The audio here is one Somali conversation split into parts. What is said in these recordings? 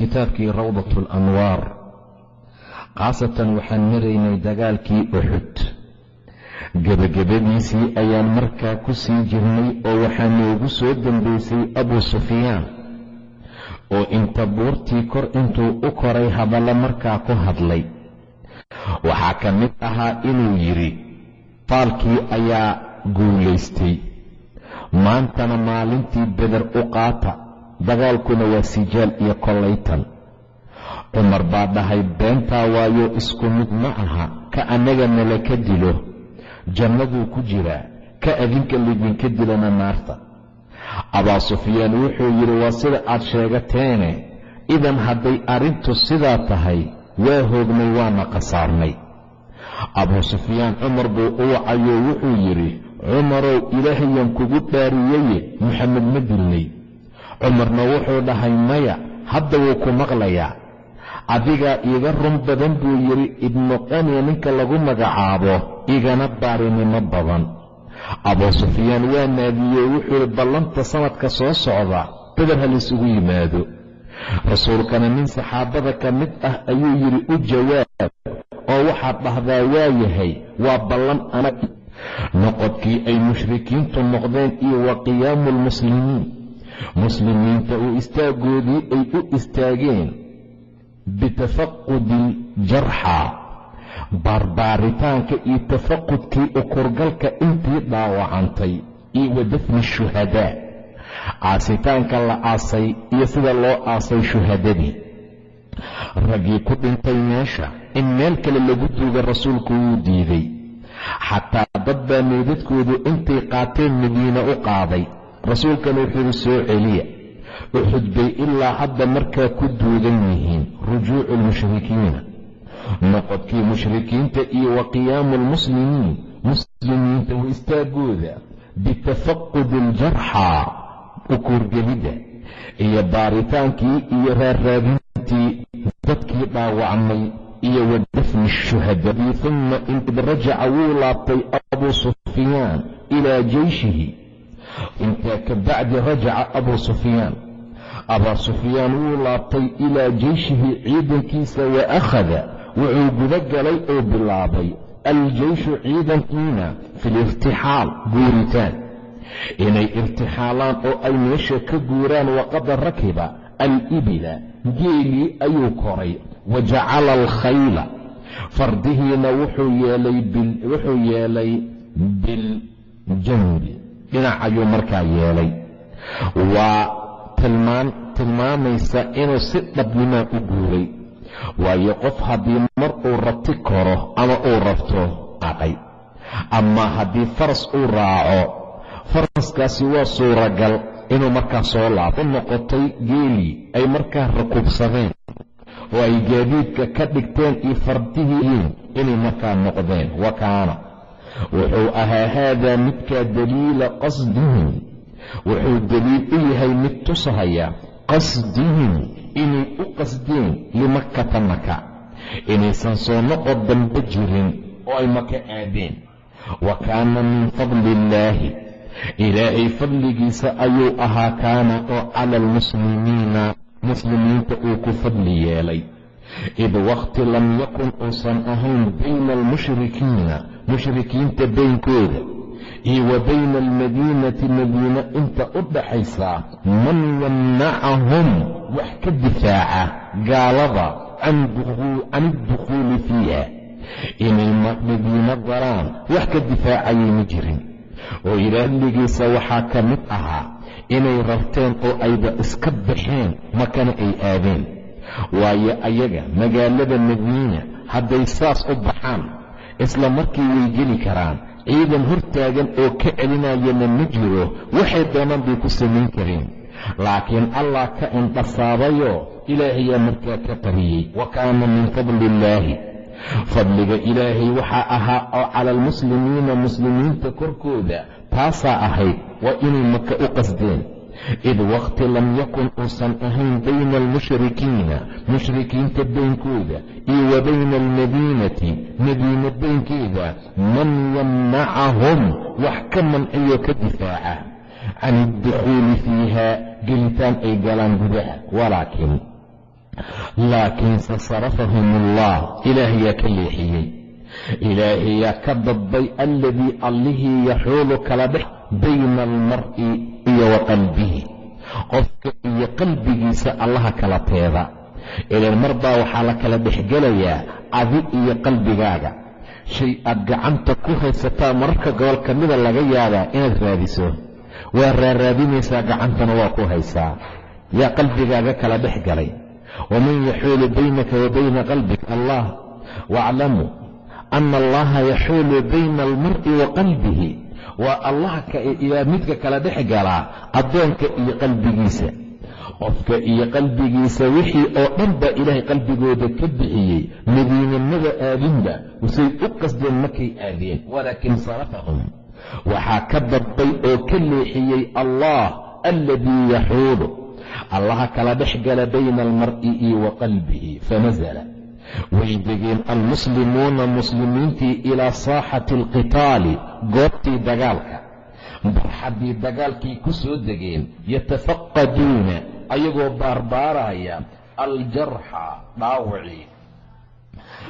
kitaabkii rawdat اlanwaar khaasatan waxaan maraynay dagaalkii uxud gebagabadiisii ayaan markaa ku sii jirnay oo waxaa noogu soo dambaysay abu sufyaan oo inta buurtii kor intuu u koray hadallo markaa ku hadlay. Waxaa ka mid ahaa inuu yidhi faalkii ayaa guulaystay. Maantana maalintii beder u qaata dagaalkuna waa sijaal iyo kollaytan. Cumar baa dhahay beentaa waayo isku mid ma aha. Ka annaga nala ka dilo. Jannaduu ku jiraa. Ka adinka laydinka dilana naarta. Abaa sufyaan wuxuu yidhi waa sida aad sheegateene. Idan hadday arrintu sidaa tahay waa hoognay waana khasaarnay. Abuu sufyaan cumar buu u wacayoo wuxuu yidhi cumarow ilaahayaan kugu dhaariyeye moxamed ma dilnay cumarna wuxuu dhahay maya hadda wuu ku maqlayaa. Adigaa iiga run badan buu yidhi ibnu qaniya ninka lagu magacaabo igana baarinimo badan. Abuu sufyaan waa naadiyey wuxuu yidhi ballanta sanadka soo socda beder ha laysugu yimaado. Rasuulkana nin saxaabada ka mid ah ayuu yidhi u jawaab oo waxaad dhahdaa waayahay waa ballan anag. Noqodkii ay mushrikiintu noqdeen iyo wa qiyaamu almuslimiin muslimiinta uu istaagoodii ay u istaageen bitafaqudi aljarxa baarbaaritaanka iyo tafaqudkii ukurgalka intii dhaawacantay iyo wa dafni shuhadaa aasitaanka la aasay iyo sida loo aasay shuhadadii. Raggii ku dhintay meesha in meel kale lagu duuga rasuulku wuu diiday xataa dad baa meydadkoodu intay qaateen madiine u qaaday rasuulkana wuxuu yidhi soo celiya. Uxud bay ilaa hadda markaa ku duugan yihiin rujuucu lmushrikiina. Noqodkii mushrikiinta iyo wa qiyaamu almuslimiin muslimiinta u istaagooda bitafaqudi aljarxa ukuurgelidda iyo baaritaankii iyo raarraadintii dadkii dhaawacmay iyo wa dafni shuhadadii uma id rajaca wuu laabtay abuu sufyaan ilaa jeyshihi intaa ka bacdi rajaca abuu sufyaan. Abaa sufyaan wuu laabtay ilaa jeyshihi ciidankiisa wa akhada. Wuxuu guda galay oo bilaabay. Aljeyshu ciidankiina fi lirtixaal guuritaan. Inay irtixaalaan oo ay meesha ka guuraan waqad rakiba alibila geelii ayuu koray. Wa jacala alkhayla. Fardihiina wuxuu yeelay biljanbi dhinac ayuu markaa yeelay. Waa tilmaamaysa inuu si dhabnimaa u guuray. Waayo qof haddii mar uu rabti karo ama uu rabto aqay ama haddii faras uu raaco faraskaasi waa suuragal inuu markaa soo laabo noqotay geelii ay markaa rakuubsadeen oo ay gaadiidka ka dhigteen iyo fardihiin inay markaa noqdeen. Wa kaana wuxuu ahaa haadaa midkaa daliila qasdihim wuxuu daliil u yahay mid tusahaya qasdihim inay u qasdeen limakata maka inaysan soo noqod dambe jirin oo ay maka aadeen. Wa kaana min fadli illaahi ilaahay fadligiisa ayuu ahaa kaana oo cala almuslimiina muslimiinta uu ku fadli yeelay. Id wakhti lam yakun uusan ahayn bayna almushrikiina mushrikiinta baynkooda iyo wa bayna almadiinati madiina inta u dhaxaysa man yamnacahum wax ka difaaca gaalada can iddukhuuli fiiha inay madiino galaan wax ka difaacayay ma jirin. oo ilaahligiisa waxaa ka mid ahaa inay rarteen oo ayba iska baxeen makana ay aadeen. waayo ayaga magaalada madiina hadday saas u baxaan isla markii way geli karaan ciidan hortaagan oo ka celinayana ma jiro waxay doonaan bay ku samayn kareen laakiin allah ka indhasaabayoo ilaahayaa markaa ka qariyey. Wa kaana min fadli illaahi fadliga ilaahay waxaa ahaa oo cala almuslimiina muslimiinta korkooda taasaa ahayd waa inay maka u qasdeen id waqti lam yakun uusan ahayn bayna almushrikiina mushrikiinta baynkooda iyo wa bayna almadiinati madiina baynkeeda man yamnacahum wax ka manciyo ka difaaca can iddukhuuli fiiha gelitaan ay galaan gudaha walaakin laakiinse sarafahum allah ilaahayaa ka leexiyey ilaahayaa ka dadbay alladii allihii yaxuulu kala dhex bayna iyo wa qofka iyo qalbigiisa allaha kala teeda. Ilan mar baa waxaa la kala dhexgelayaa adi iyo qalbigaaga. Shay aad gacanta ku haysataa mararka gobol ka mida laga yaabaa inaad raadiso. Waa raaraadinaysaa gacantana waa ku haysaa. Yaa qalbigaaga kala dhex galay waman yaxuulu baynaka wa bayna qalbik allah. Waaclamuu ana allaha yaxuulu bayna almar'i wa qalbihi waa allaha yaa midka kala dhex galaa addoonka iyo qalbigiisa. Qofka iyo qalbigiisa wixii oo dhan baa ilaahay qalbigooda ka bixiyey madiinamada aadinba wasay u qasdeen markay aadeen walaakin sarafahum. Waxaa ka dadbay oo ka leexiyey allah alladii yaxuulu allaha kala dhex gala bayna almar'i wa qalbihi fanasala way degeen almuslimuuna muslimiintii ilaa saaxati alqitaali goobtii dagaalka. Barxaddii dagaalkii ku soo degeen yatafaqaduuna ayagoo baarbaaraya aljarxa dhaawacii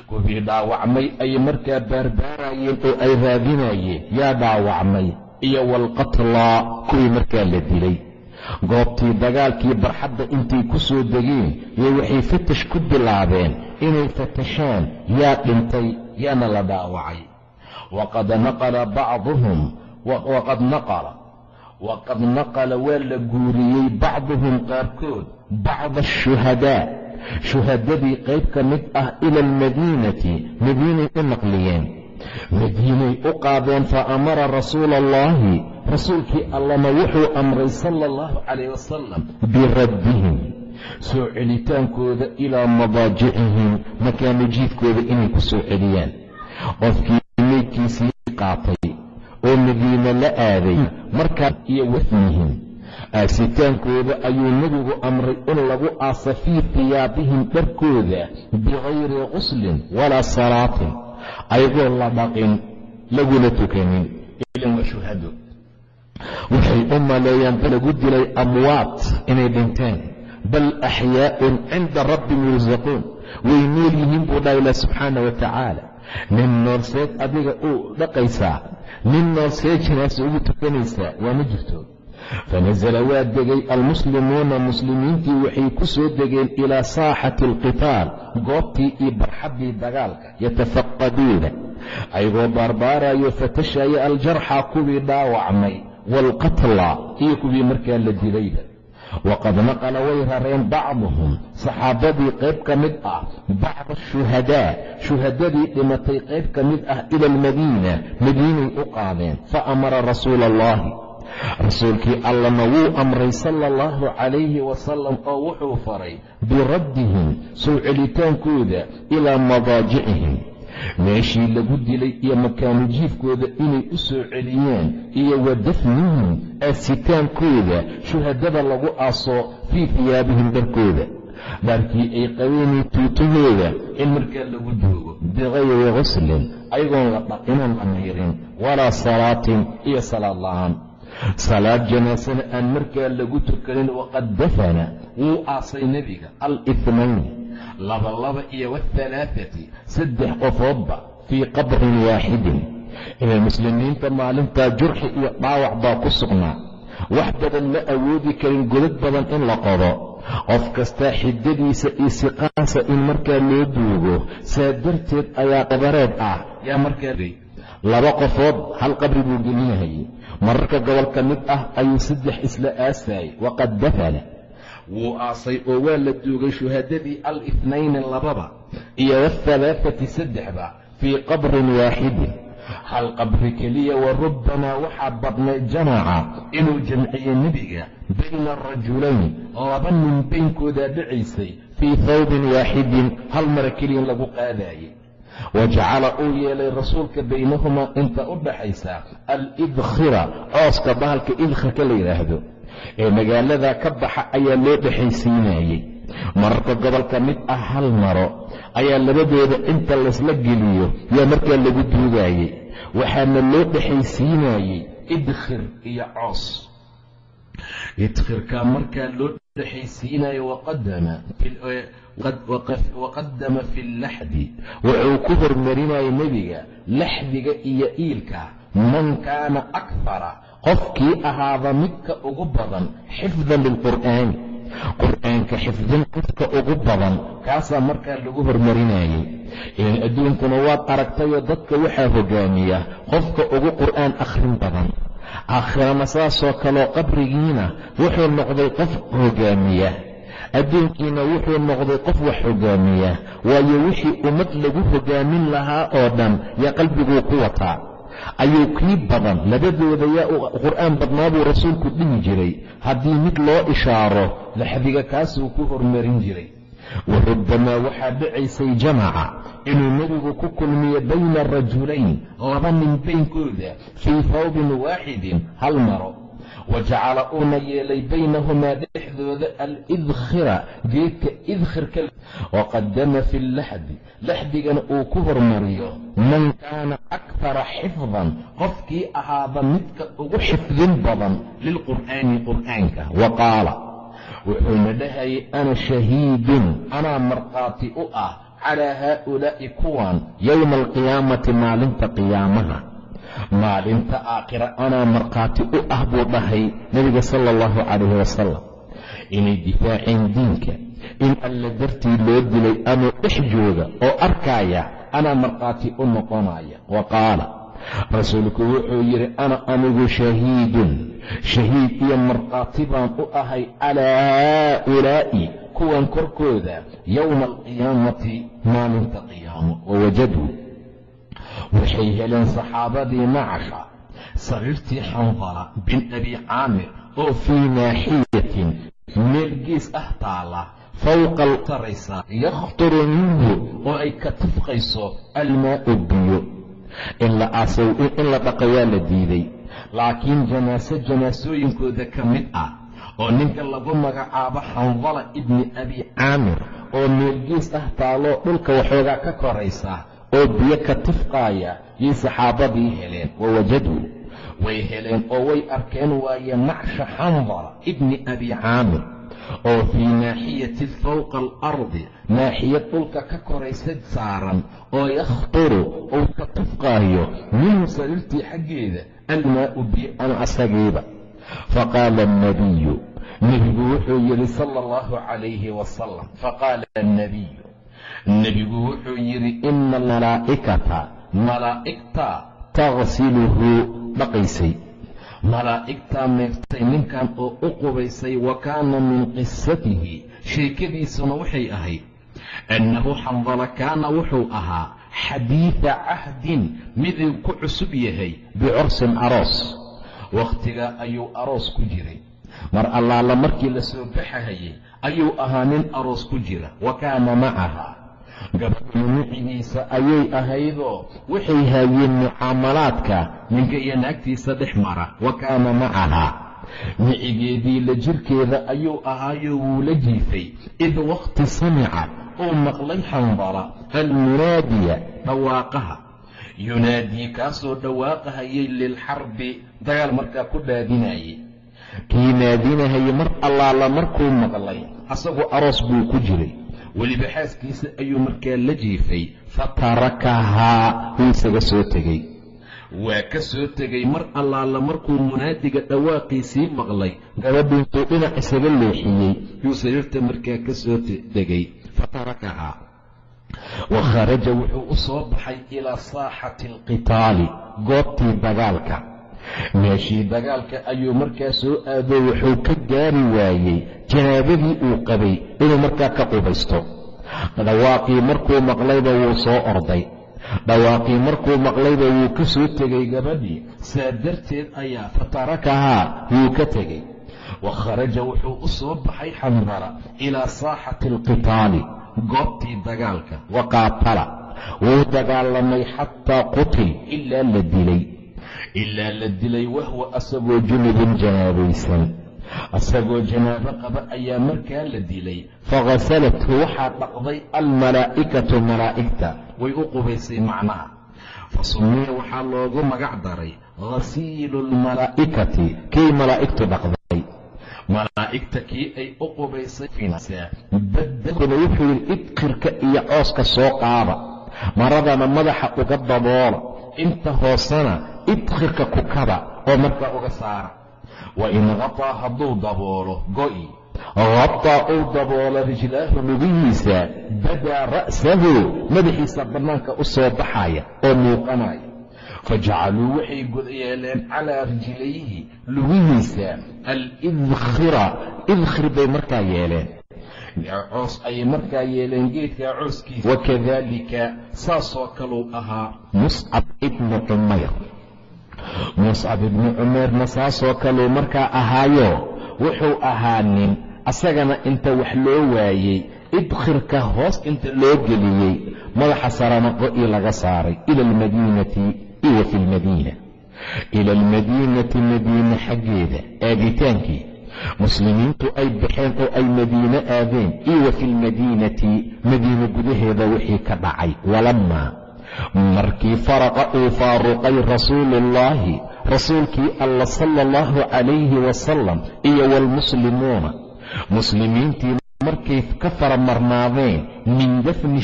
kuwii dhaawacmay ay markaa baarbaarayeen oo ay raadinayeen yaa dhaawacmay iyo waalqatlaa kuwii markaa la dilay goobtii dagaalkii barxadda intay ku soo degeen yo waxay fatash ku bilaabeen inay fatashaan yaa dhintay yaana la dhaawacay. Waqad naqala bacduhum waqad naqala waqad naqala waa la guuriyey bacduhum qaarkood bacda ashuhadaa shuhadadii qayb ka mid ah ila almadiinati madiinay u naqliyeen. Madiinay u qaadeen fa amara rasuula allahi rasuulkii allana wuxuu amray sala allahu calayh wasalam biraddihim soo celitaankooda ilaa madaajicihim makaano jiifkooda inay ku soo celiyaan. Qofkii meydkiisii qaatay oo madiine la aaday markaa iyo wafnihim aasitaankooda ayuu nebigu amray in lagu aasa fii tiyaabihim dharkooda bikayri quslin walaa salaatin ayagoo la dhaqin laguna tukanin ilan waa shuhado waxay u maleeyaan ba dilay amwaat inay dhinteen. Bal axyaa'un cinda rabbim yursaquun way nool yihiin buu dhaha ilah subxaana wa tacaala nin noolseed adiga uu dhaqaysaa. Nin noolsee jinaasa ugu tukanaysaa. Waa ma jirto? Fanasala waa degay. Almuslimuuna muslimiintii waxay ku soo degeen ilaa saaxati alqitaal goobtii iyo barxaddii dagaalka yatafaqaduuna. Ayagoo baarbaarayo fatashaya aljarxa kuwii dhaawacmay waalqatla iyo kuwii markaa la dilayba waqad naqala way rareen bacduhum saxaabadii qayb ka mid ah bacda ashuhadaa shuhadadii dhimatay qayb ka mid ah ila almadiina madiinay u qaadeen fa amara rasuula allahi rasuulkii allana wuu amray sala allahu calayhi wasalam oo wuxuu faray biraddihim soo celitaankooda ilaa madaajicihim meeshii lagu dilay iyo makaanu jiifkooda inay u soo celiyaan iyo wa dafnihim aasitaankooda shuhadada lagu aaso fii hiyaabihim dharkooda. Dharkii ay qabeenay tuutahooda in markaa lagu joogo bikayri guslin ayagoon la dhaqinoon la mayrin walaa salaatin iyo salaad la'aan. Salaad janaasana aan markaa lagu tukanin waqad dafana wuu aasay nebiga al-itnayn laba laba iyo waalhalaathati saddex qofoodba fii qabrin waaxidin inay muslimiinta maalintaa jurxi iyo dhaawac baa ku sugnaa. Wax badan ma awoodi karin godad badan in la qodo. Qof kastaa xidadiisa iyo siqaansa in markaa loo duugo saa darteed ayaa qabareed ah. Yaa markaa laba qofood hal qabri buu gelinahayay mararka gobol ka mid ah ayuu saddex isla aasaayay waqad dafana wuu aasay oo waa la duugay shuhadadii al itnayni lababa iyo wahalaaati saddexba fii qabrin waaxidin hal qabri keliya wa rubbamaa waxaa badnay jamaca inuu jamciyo nebiga bayna rajulayn laba nin baynkoodaa dhacaysay fii thawbin waaxidin hal mara keliya lagu qaadaayay wa jacala uu yeelay rasuulka baynahumaa inta u dhaxaysa alidkhira cooska bahalka idkhirka la yidhaahdo ee magaalada ka baxa ayaa loo dhexaysiinayey mararka gobolka mid ah hal maro ayaa labadooda inta laysla geliyo yaa markaa lagu duugaayey waxaana loo dhexaysiinayey idkhir iyo coos. Idkhirkaa markaa loo dhexaysiinayo waqadama fi llaxdi wuxuu ku hormarinayay nebiga laxdiga iyo iilka man kaana akfara qofkii ahaada midka ugu badan xifdan lilqur'aani qur'aanka xifdin qofka ugu badan kaasaa markaa lagu hormarinayay ilan adduunkuna waad aragtayoo dadka waxaa hogaamiya qofka ugu qur'aan akhrin badan. Aakhirana saasoo kaleo qabrigiina wuxuu noqday qof hogaamiya. Adduunkiina wuxuu noqday qof wax hogaamiya. Waayo wixii ummad lagu hogaamin lahaa oo dhan yaa qalbiguu ku wataa ayuu kii badan labadooda yaa qur'aan badnaa buu rasuulku dhihi jiray. Haddii mid loo ishaaro laxdiga kaasuu ku hormarin jiray. Wa rubbamaa waxaa dhacaysay jamaca inuu nebigu ku kulmiyo bayna rajulayn laba nin baynkooda fii thawbin waaxidin hal maro wa jacala uuna yeelay baynahumaa dhexdooda alidkhira geedka idkhirka waqadama fi llaxdi laxdigana uu ku hormariyo man kaana akthara xifdan qofkii ahaada midka ugu xifdin badan lilqur'aani qur'aanka wa qaala wuxuuna dhahayay ana shahiidun anaa markhaati u ah calaa haaulaa'i kuwan yowma alqiyaamati maalinta qiyaamaha maalinta aakhira anaa markhaati u ah buu dhahay nebiga sala allahu calayhi wasalam inay difaaceen diinka in alla dartii loo dilay anuu dhex jooga oo arkaaya anaa markhaati u noqonaya. Wa qaala rasuulku wuxuu yidhi ana anigu shahiidun. Shahiid iyo markhaati baan u ahay calaa haaulaa'i kuwan korkooda yowma alqiyaamati maalinta qiyaamo. Wawajaduu waxay heleen saxaabadii macasha sariirtii xandala bin abi caamir oo fii naaxiyatin meel gees ah taala fowqa taraysa yakhturu minhu oo ay ka tifqayso almaa'u biyo. In la aasow in la dhaqa waa la diiday. Laakiin janaaso janaasooyinkooda ka mid ah oo ninka lagu magacaabo xandala ibni abi caamir oo meel ah taaloo dhulka waxoogaa ka koraysa oo biyo ka tifqaaya yay saxaabadii heleen wawajaduu way heleen oo way arkeen waaye nacsha xandala ibni abi caamir oo fii naaxiyati fowqa alardi naaxiyad dhulka ka koraysa saaran oo yakhturu uu ka tifqaayo minhu sariirtii xaggeeda almaa'u biyo ama asagiiba faqaala alnabiyu nebigu wuxuu yidhi sala allahu calayhi wasalam faqaala alnabiyu nebigu wuxuu yidhi ina almalaa'ikata malaa'igta taqsiluhu dhaqaysay. Malaa'igtaa meertay ninkan oo u qubaysay wa kaana min qisatihi sheekadiisuna waxay ahayd annahu xandala kaana wuxuu ahaa xadiida cahdin miduu ku cusub yahay bicursin aroos. Wakhtiga ayuu aroos ku jiray. Mar allaala markii la soo baxahayay ayuu ahaa nin aroos ku jira. Wa kaana macaha gabadhuna micigiisa ayay ahaydoo waxay haayeen mucaamalaadka ninka iyo naagtiisa dhex mara wa kaana macahaa micigeedii la jirkeeda ayuu ahaayo wuu la jiifay. Id waqti samica uu maqlay xandala almunaadiya dhawaaqaha. Yunaadii kaasoo dhawaaqahayay lilxarbi dagaal markaa ku dhaadinayay kii naadinahayay mar allaala markuu maqlay asagoo aroos buu ku jiray weliba xaaskiisa ayuu markaa la jiifay fa tarakahaa wuu isaga soo tegey waa ka soo tegay mar allaala markuu munaadiga dhawaaqiisii maqlay. Gabadhiintuu dhinac isaga leexiyey yuu sariirta markaa ka soo tegay fatarakahaa wa kharaja wuxuu u soo baxay ilaa saaxati alqitaali goobtii dagaalka meeshii dagaalka ayuu markaa soo aado wuxuu ka gaari waayey janaabadii uu qabay inuu markaa ka qubaysto. Dhawaaqii markuu maqlayba wuu soo orday. Dhawaaqii markuu maqlayba wuu ka soo tegay gabadhii saa darteed ayaa fatarakahaa wuu ka tegey wa kharaja wuxuu u soo baxay xandara ilaa saaxati alqitaali goobtii dagaalka wa qaatala. Wuu dagaalamay xataa qutil ilaa la dilay ilaa la dilay wahwa asagoo junubun janaabaysan asagoo janaabo qaba ayaa markaa la dilay fakhasalathu waxaa dhaqday almalaa'ikatu malaa'igta way u qubaysay macnaha fa sumiya waxaa loogu magac daray khasiilu lmalaa'ikati kii malaa'igtu dhaqday malaa'igta kii ay u qubaysay badakuna wuxuu yidhi idqirka iyo cooska soo qaada maradana madaxa uga daboola inta hoosena idqirka ku kaba oo markaa uga saara. Wa in qataa hadduu daboolo go'i. Qataa uu daboolo rijlaahu lugihiisa badaa ra'sahu madaxiisa bannaanka u soo baxaya oo muuqanaya. Fajacaluu waxay yeeleen calaa rijlayhi lugihiisa alidkhira. Idkhir bay markaa yeeleen coos ayay markaa yeeleen geedkaa cooskiisa wakadaalika saasoo kaluu ahaa muscab ibnu cumayr muscab ibnu cumeyrna saasoo kaluu markaa ahaayo wuxuu ahaa nin asagana inta wax loo waayey idkhirka hoos inta loo geliyey madaxa sarana qo'ii laga saaray ila almadiinati iyo fi lmadiina ila almadiinati madiine xaggeeda aaditaankii muslimiintu ay baxeen oo ay madiine aadeen. Iyo wa fi lmadiinati madiine gudaheeda wixii ka dhacay. Walamaa markii faraqa uu faaruqay rasuuluullaahi rasuulkii alla sala allahu calayhi wasalam iyo waalmuslimuuna muslimiintii markay ka faramarnaadeen min dafni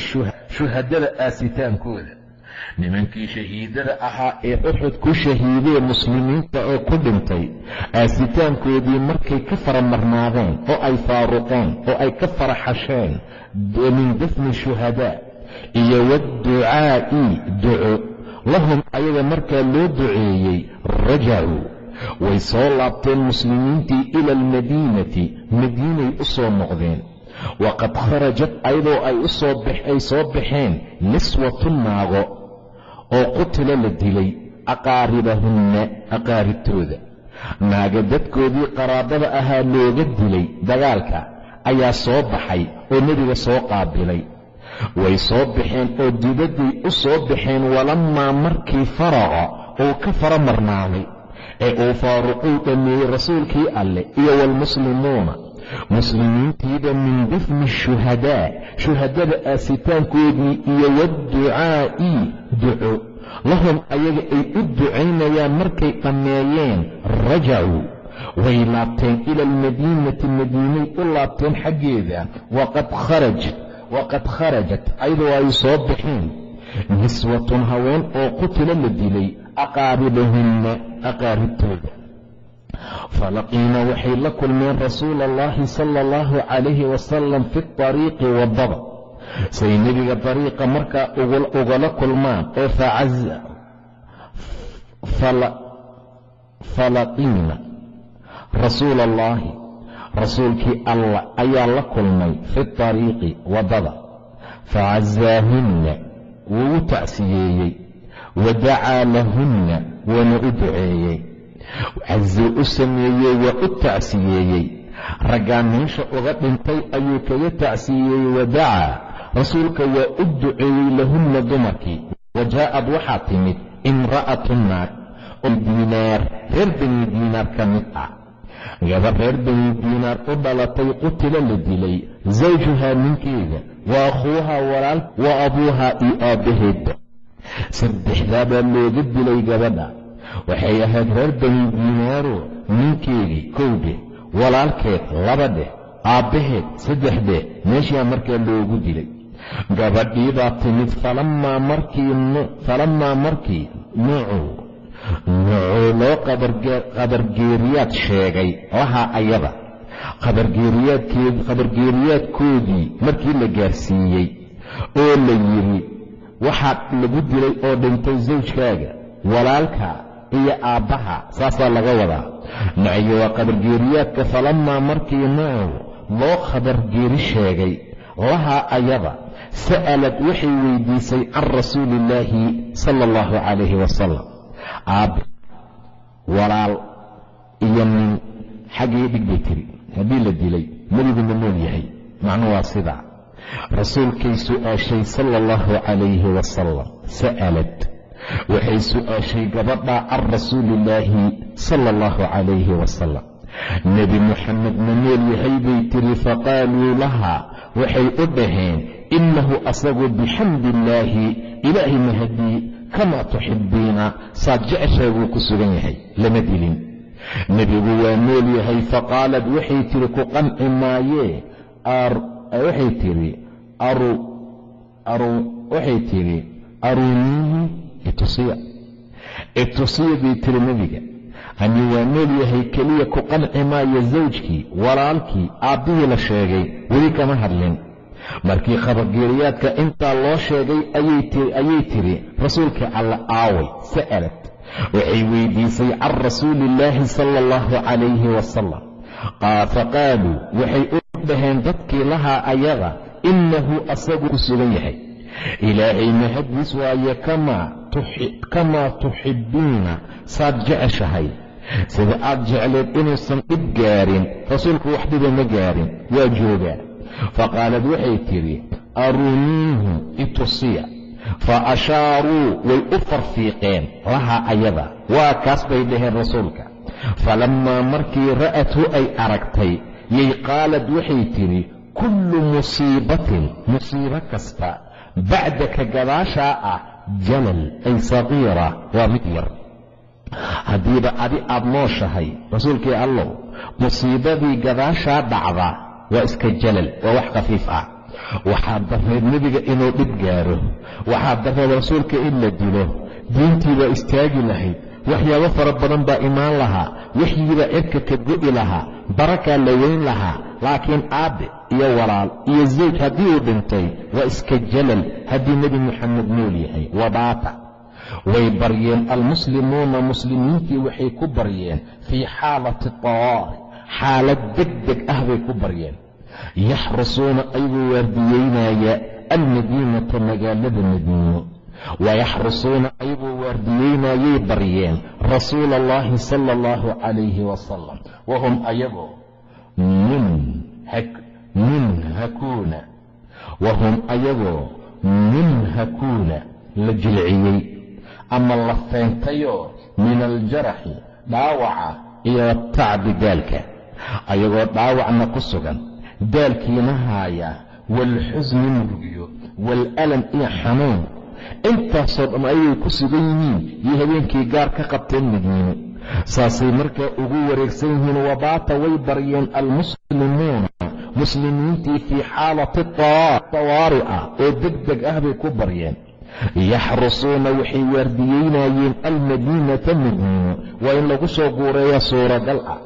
shuhadada aasitaankooda nimankii shahiidada ahaa ee uxud ku shahiidee muslimiinta oo ku dhintay aasitaankoodii markay ka faramarnaadeen oo ay faaruqeen oo ay ka faraxasheen min dafni shuhadaa iyo waadducaa'i duco lahum ayaga markaa loo duceeyey rajacuu way soo laabteen muslimiintii ila almadiinati madiinay u soo noqdeen. Waqad kharajad ayadoo ay ay soo baxeen niswatu naago oo qutila la dilay aqaaribahunna aqaaribtooda. Naaga dadkoodii qaraabada ahaa looga dilay dagaalka ayaa soo baxay oo nebiga soo qaabilay. Way soo baxeen oo dibadday u soo baxeen walammaa markii faraqa uu ka fara marnaamay ee uu faaruquu dhammeeyey rasuulkii alleh iyo waalmuslimuuna muslimiintiiba min difni shuhadaa shuhadada aasitaankoodii iyo waadducaa'i duco lahum ayaga ay u ducaynayaan markay dhammeeyeen rajacuu way laabteen ila almadiinati madiinay u laabteen xaggeeda waqad kharajat ayadoo ay soo baxeen niswatun haween oo qutila la dilay aqaaribahunna aqaaribtooda falaqiina waxay la kulmeen rasuula allahi sala allahu calayhi wasalam fi ariiqi waddada say nebiga dariiqa markaa ugala kulmaan oo falaqiina rasuula allaahi rasuulkii allah ayaa la kulmay fi ariiqi waddada facazaahunna wuu u tacsiyeeyey wa dacaa lahunna wuuna u cazuu u sameeyey waa u tacsiyeeyey. Raggaa meesha uga dhintay ayuu kaga tacsiyeeyey wa dacaa rasuulka waa u duceeyey lahunna dumarkii. Wa jaa'ad waxaa timid imra'atu naag diinaar reer bani diinaar ka mid ah. Gabar reer bani diinaar u dhalatay qutila la dilay. Zawjuhaa ninkeeda wa akhuuhaa walaal wa abuuhaa iyo aabbaheedba saddexdaabaa looga dilay gabadha waxay ahayd reer bani diinaaro ninkeedii kow dheh walaalkeed laba dheh aabbaheed saddex dheh meeshaa markaa loogu dilay. Gabadhiibaa timid falammaa markii nuucu wuxuu loo qabargeeriyaad sheegay lahaa ayada qabargeeriyaadkoodii markii la gaarsiiyey oo la yidhi waxaad lagu dilay oo dhintay sawjkaaga walaalka iyo aabbaha saasaa laga wadaa naciyo waa qabargeeriyaadka falamaa markii nacow loo khabargeeri sheegay lahaa ayada sa'alad waxay weydiisay can rasuuli illaahi sala allahu calayhi wasalam aabbe walaal iyo nin xaggii dhig bay tiri haddii la dilay nebiguna nool yahay macnu waa sidaa rasuulkay su'aashay sala allahu calayhi wasalam sa'alad waxay su'aashay gabadhaa can rasuuliillaahi sala allahu calayhi wasalam nebi muxamed ma nool yahay bay tiri faqaaluu lahaa. Waxay u dhaheen innahu asagu bixamdi illaahi ilaahay mahadii kamaa tuxibbiina saad jeceshaa buu ku sugan yahay lama dilin. Nebigu waa nool yahay faqaalad waxay tiri ku qanci maayee waxay tidhi waxay tidhi aruuniihi itusiya itusiya bay tiri nebiga hani waa nool yahay keliya ku qanci maayo zawjkii walaalkii aabbihii la sheegay weli kama hadlin. Markii khabargeeriyaadka intaa loo sheegay ayay tidhi rasuulkii alla aaway sa'alad waxay weydiisay can rasuuliillaahi sala allahu calayhi wasalam faqaaluu waxay u dhaheen dadkii lahaa ayada innahu asagu ku sugan yahay. Ilaahay mahaddiis waaye kamaa tuxibbiina saad jeceshahay. Sida aad jecleed inuusan dhib gaarin rasuulku wax dhiba ma gaarin waa joogaa faqaalad waxay tidhi aruuniihu itusiya fa ashaaruu way u farfiiqeen lahaa ayada waa kaas bay dhaheen rasuulka. Falammaa markii ra'athu ay aragtay yay qaalad waxay tidhi kullu musiibatin musiibo kasta bacdaka gadaashaa ah jalal ay sagiira waa mid yar. Haddiiba adi aad nooshahay rasuulkii allow musiibadii gadaashaa dhacda waa iska jalal waa wax khafiif ah. Waxaad darreed nebiga inuu dhib gaaro waxaad darreed rasuulka in la dilo diintii baa istaagi lahayd waxyaabo fara badan baa imaan lahaa. Waxyiibaa cirka ka go'i lahaa. Barakaa la weyn lahaa. Laakiin aabbe iyo walaal iyo zawj haddii uu dhintay waa iska jalal haddii nebi moxamed nool yahay. Wabaata way baryeen almuslimuuna. Muslimiintii waxay ku baryeen fii xaalati tawaari. Xaalad deg deg ah bay ku baryeen. Yaxrusuuna ayagoo waardiyeynaya almadiinata magaalada madiino wayaxrusuuna ayagoo waardiyeynayay baryeen rasuula allahi sala allahu calayhi wasalam wahum ayagoo munhakuuna wahum ayagoo munhakuuna la jilciyey ama la feentayoo min aljaraxi dhaawaca iyo tacbi daalka ayagoo dhaawacna ku sugan daalkiina haaya waalxusni murugyo waalalam iyo xanuun intaasoo dhan ayay ku sugan yihiin iyo habeenkii gaar ka qabteen madiine. Saasay markaa ugu wareegsan yihiin wabaata way baryeen almuslimuuna muslimiintii fii xaalati tawaari ah oo deg deg ah bay ku baryeen. Yaxrusuuna waxay waardiyeynayeen almadiinata madiino waa in lagu soo guureeya suuragal ah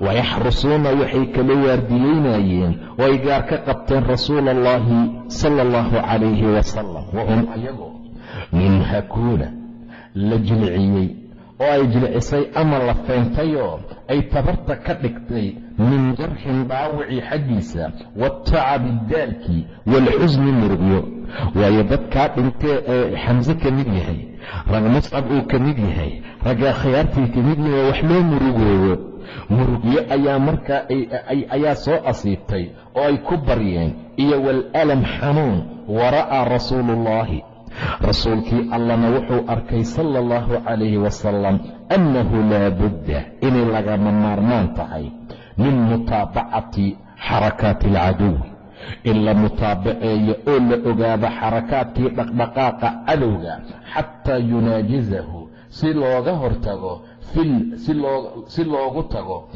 wayaxrusuuna waxay kala waardiyeynayeen oo ay gaar ka qabteen rasuula allahi sala allahu calayhi wasalam wahum ayagoo minhakuuna la jilciyey oo ay jilcisay ama la feentayoo ay tabarta ka dhigtay min jarxin dhaawicii xaggiisa waatacabi daalkii waalxusni murugyo waayo dadkaa dhintee ee xamse ka mid yahay rag muscab uu ka mid yahay ragga khiyaartii ka mid yahay wax loo murugooyo murugyo ayaa markaa ayaa soo asiibtay oo ay ku baryeen. Iyo waalalam xanuun wara'aa rasuuluullaahi rasuulkii allana wuxuu arkay sala allahu calayhi wasalam annahu laa budda inay lagama maarmaan tahay. Min mutaabacati xarakaati alcaduw in la mutaabaceeyo oo la ogaado xarakaadkii dhaqdhaqaaqa cadowga xataa yunaajizahu si looga hortago si loogu tago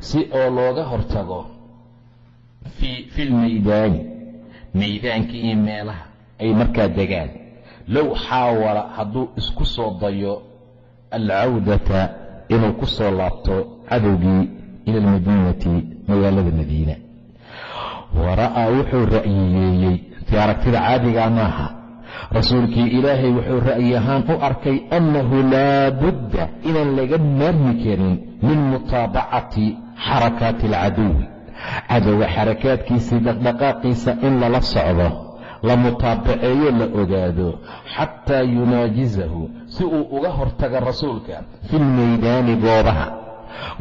si oo looga hortago fi lmaydaani maydaanka iyo meelaha ay markaa degaan. Low xaawala hadduu isku soo dayo alcawdata inuu ku soo laabto cadowgii ila almadiinati magaalada madiina. Wa ra'aa wuxuu ra'yiyeeyey tii aragtida caadigaa maaha rasuulkii ilaahay wuxuu ra'yi ahaan u arkay annahu laa budda inaan laga maarmi karin min mutaabacati xarakaati alcaduwi. Cadowga xarakaadkiisii dhaqdhaqaaqiisa in lala socdo la mutaabaceeyo la ogaado xataa yunaajizahu si uu uga hortaga rasuulka fi lmaydaani goobaha.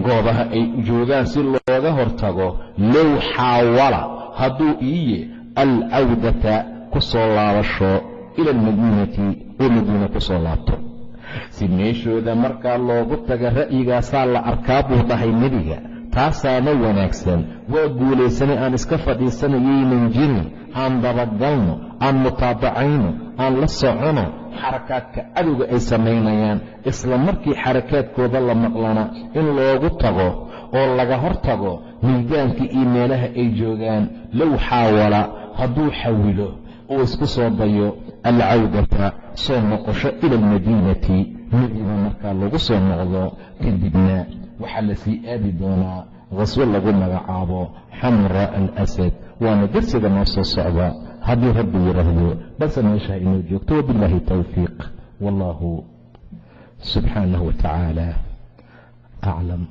Goobaha ay joogaan si looga hortago low xaawala hadduu iiye alcawdata ku soo laabasho ila almadiinati oo madiina ku soo laabto. Si meeshooda markaa loogu taga ra'yigaasaa la arkaa buu dhahay nebiga. Taasaana wanaagsan. Waa guulaysanay aan iska fadhiisanayaynan jirin aan dabagalno aan mutaabacayno aan la socono xarakaadka cadowga ay samaynayaan. Isla markii xarakaadkooda la maqlana in loogu tago oo laga hor tago miidaanka iyo meelaha ay joogaan low xaawala hadduu xawilo uu isku soo dayo alcawdata soo noqosho ila almadiinati madiina markaa lagu soo noqdo kadibna waxaa la sii aadi doonaa khaswo lagu magacaabo xamraa alasad. Waana darsiga noo soo socda. Haddii rabbi yidhaahdo balse meeshaha inoo joogto wabilaahi towfiiq wallahu subxaanahu wa tacaala aclam